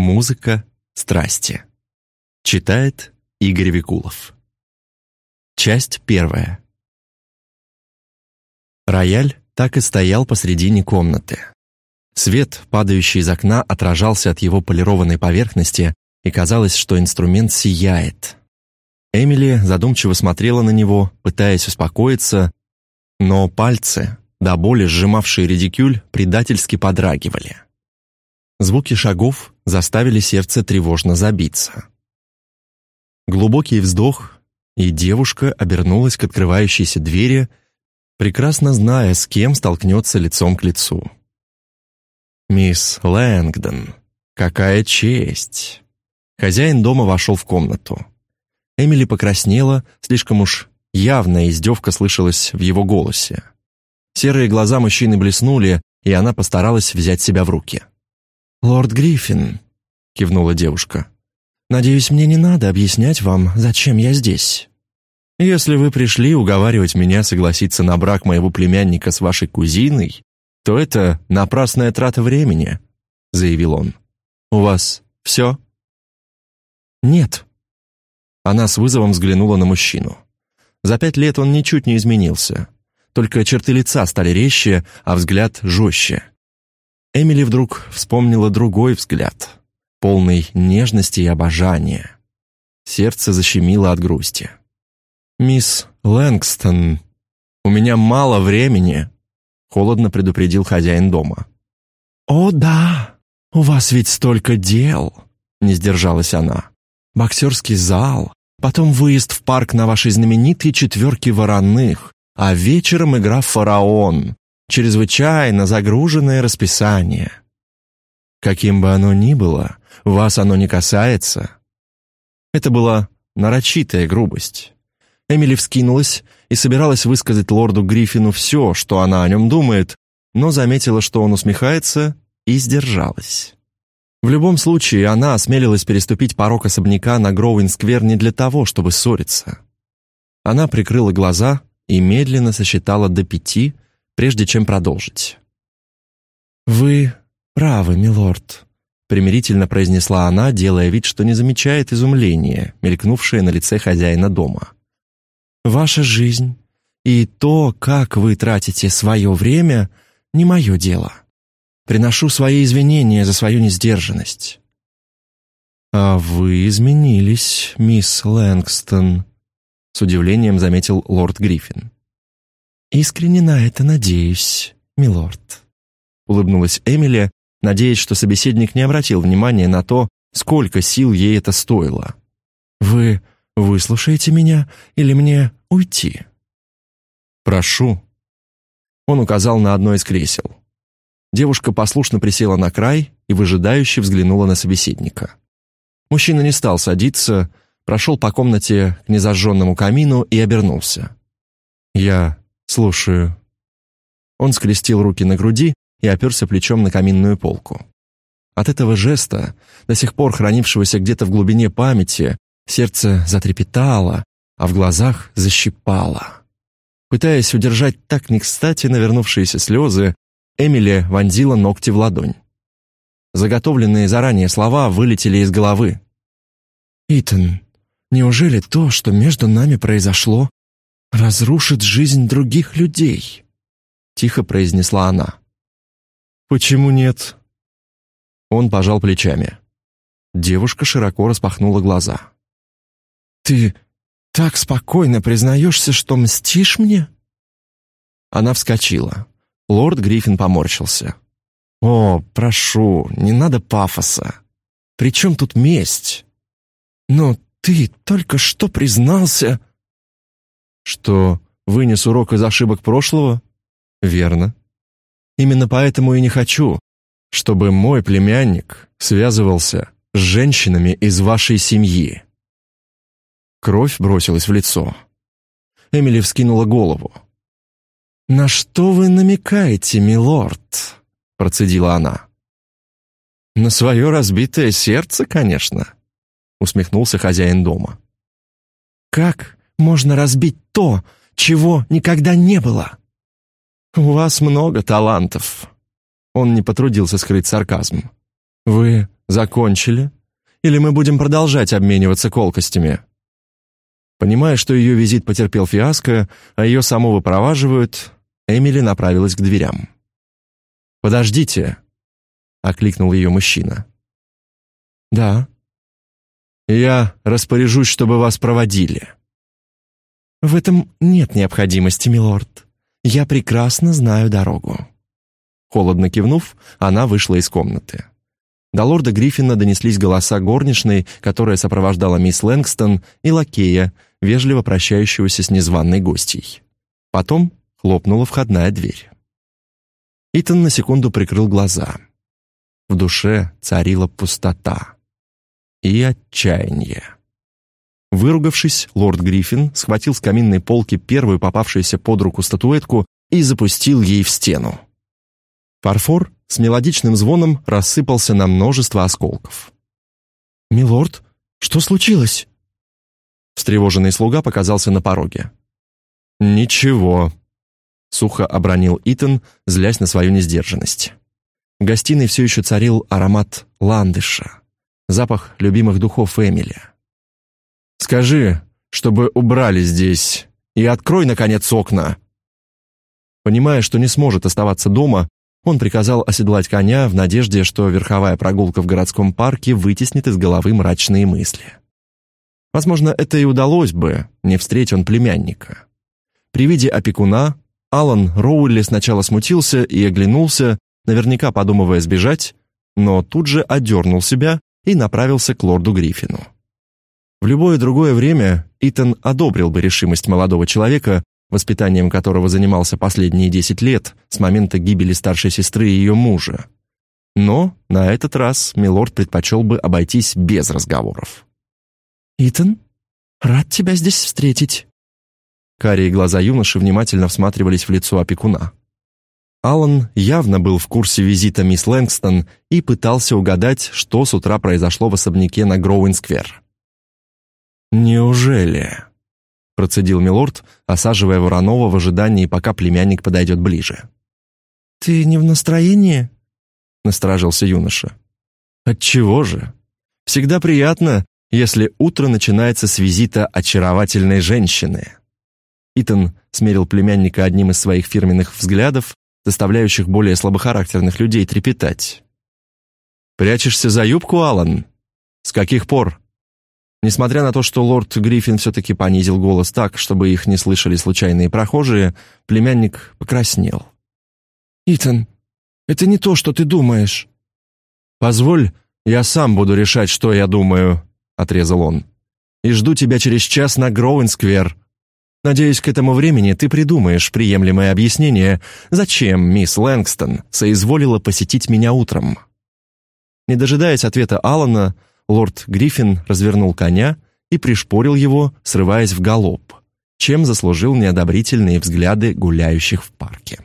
Музыка страсти. Читает Игорь Викулов. Часть первая. Рояль так и стоял посредине комнаты. Свет, падающий из окна, отражался от его полированной поверхности, и казалось, что инструмент сияет. Эмили задумчиво смотрела на него, пытаясь успокоиться, но пальцы, до боли сжимавшие редикюль, предательски подрагивали. Звуки шагов заставили сердце тревожно забиться. Глубокий вздох, и девушка обернулась к открывающейся двери, прекрасно зная, с кем столкнется лицом к лицу. «Мисс Лэнгдон, какая честь!» Хозяин дома вошел в комнату. Эмили покраснела, слишком уж явная издевка слышалась в его голосе. Серые глаза мужчины блеснули, и она постаралась взять себя в руки. «Лорд Гриффин», — кивнула девушка, — «надеюсь, мне не надо объяснять вам, зачем я здесь. Если вы пришли уговаривать меня согласиться на брак моего племянника с вашей кузиной, то это напрасная трата времени», — заявил он. «У вас все?» «Нет». Она с вызовом взглянула на мужчину. За пять лет он ничуть не изменился. Только черты лица стали резче, а взгляд жестче. Эмили вдруг вспомнила другой взгляд, полный нежности и обожания. Сердце защемило от грусти. «Мисс Лэнгстон, у меня мало времени», — холодно предупредил хозяин дома. «О, да, у вас ведь столько дел», — не сдержалась она. «Боксерский зал, потом выезд в парк на вашей знаменитой четверке вороных, а вечером игра «Фараон», чрезвычайно загруженное расписание. Каким бы оно ни было, вас оно не касается. Это была нарочитая грубость. Эмили вскинулась и собиралась высказать лорду Гриффину все, что она о нем думает, но заметила, что он усмехается, и сдержалась. В любом случае, она осмелилась переступить порог особняка на Гроуин-сквер не для того, чтобы ссориться. Она прикрыла глаза и медленно сосчитала до пяти, прежде чем продолжить. «Вы правы, милорд», — примирительно произнесла она, делая вид, что не замечает изумления, мелькнувшее на лице хозяина дома. «Ваша жизнь и то, как вы тратите свое время, не мое дело. Приношу свои извинения за свою несдержанность». «А вы изменились, мисс Лэнгстон», — с удивлением заметил лорд Гриффин. «Искренне на это надеюсь, милорд», — улыбнулась Эмили, надеясь, что собеседник не обратил внимания на то, сколько сил ей это стоило. «Вы выслушаете меня или мне уйти?» «Прошу». Он указал на одно из кресел. Девушка послушно присела на край и выжидающе взглянула на собеседника. Мужчина не стал садиться, прошел по комнате к незажженному камину и обернулся. «Я «Слушаю». Он скрестил руки на груди и оперся плечом на каминную полку. От этого жеста, до сих пор хранившегося где-то в глубине памяти, сердце затрепетало, а в глазах защипало. Пытаясь удержать так не кстати навернувшиеся слезы, Эмили вонзила ногти в ладонь. Заготовленные заранее слова вылетели из головы. «Итан, неужели то, что между нами произошло, разрушит жизнь других людей», — тихо произнесла она. «Почему нет?» Он пожал плечами. Девушка широко распахнула глаза. «Ты так спокойно признаешься, что мстишь мне?» Она вскочила. Лорд Гриффин поморщился. «О, прошу, не надо пафоса. При чем тут месть?» «Но ты только что признался...» Что вынес урок из ошибок прошлого? Верно. Именно поэтому и не хочу, чтобы мой племянник связывался с женщинами из вашей семьи. Кровь бросилась в лицо. Эмили вскинула голову. «На что вы намекаете, милорд?» — процедила она. «На свое разбитое сердце, конечно», — усмехнулся хозяин дома. «Как можно разбить то, чего никогда не было. У вас много талантов. Он не потрудился скрыть сарказм. «Вы закончили? Или мы будем продолжать обмениваться колкостями?» Понимая, что ее визит потерпел фиаско, а ее саму выпроваживают, Эмили направилась к дверям. «Подождите!» — окликнул ее мужчина. «Да». «Я распоряжусь, чтобы вас проводили». «В этом нет необходимости, милорд. Я прекрасно знаю дорогу». Холодно кивнув, она вышла из комнаты. До лорда Гриффина донеслись голоса горничной, которая сопровождала мисс Лэнгстон, и лакея, вежливо прощающегося с незваной гостьей. Потом хлопнула входная дверь. Итан на секунду прикрыл глаза. В душе царила пустота и отчаяние. Выругавшись, лорд Гриффин схватил с каминной полки первую попавшуюся под руку статуэтку и запустил ей в стену. Фарфор с мелодичным звоном рассыпался на множество осколков. «Милорд, что случилось?» Встревоженный слуга показался на пороге. «Ничего», — сухо обронил Итан, злясь на свою несдержанность. В гостиной все еще царил аромат ландыша, запах любимых духов Эмили. «Скажи, чтобы убрали здесь, и открой, наконец, окна!» Понимая, что не сможет оставаться дома, он приказал оседлать коня в надежде, что верховая прогулка в городском парке вытеснит из головы мрачные мысли. Возможно, это и удалось бы, не встреть он племянника. При виде опекуна Алан Роуэлли сначала смутился и оглянулся, наверняка подумывая сбежать, но тут же одернул себя и направился к лорду Гриффину. В любое другое время Итан одобрил бы решимость молодого человека, воспитанием которого занимался последние десять лет с момента гибели старшей сестры и ее мужа. Но на этот раз милорд предпочел бы обойтись без разговоров. «Итан, рад тебя здесь встретить». Карие глаза юноши внимательно всматривались в лицо опекуна. Алан явно был в курсе визита мисс Лэнгстон и пытался угадать, что с утра произошло в особняке на Гроуин-сквер. «Неужели?» процедил милорд, осаживая Воронова в ожидании, пока племянник подойдет ближе. «Ты не в настроении?» — насторожился юноша. «Отчего же? Всегда приятно, если утро начинается с визита очаровательной женщины». Итан смерил племянника одним из своих фирменных взглядов, заставляющих более слабохарактерных людей трепетать. «Прячешься за юбку, Алан? С каких пор?» Несмотря на то, что лорд Гриффин все-таки понизил голос так, чтобы их не слышали случайные прохожие, племянник покраснел. «Итан, это не то, что ты думаешь». «Позволь, я сам буду решать, что я думаю», — отрезал он. «И жду тебя через час на Гроуэн-сквер. Надеюсь, к этому времени ты придумаешь приемлемое объяснение, зачем мисс Лэнгстон соизволила посетить меня утром». Не дожидаясь ответа Алана, лорд Гриффин развернул коня и пришпорил его, срываясь в галоп, чем заслужил неодобрительные взгляды гуляющих в парке.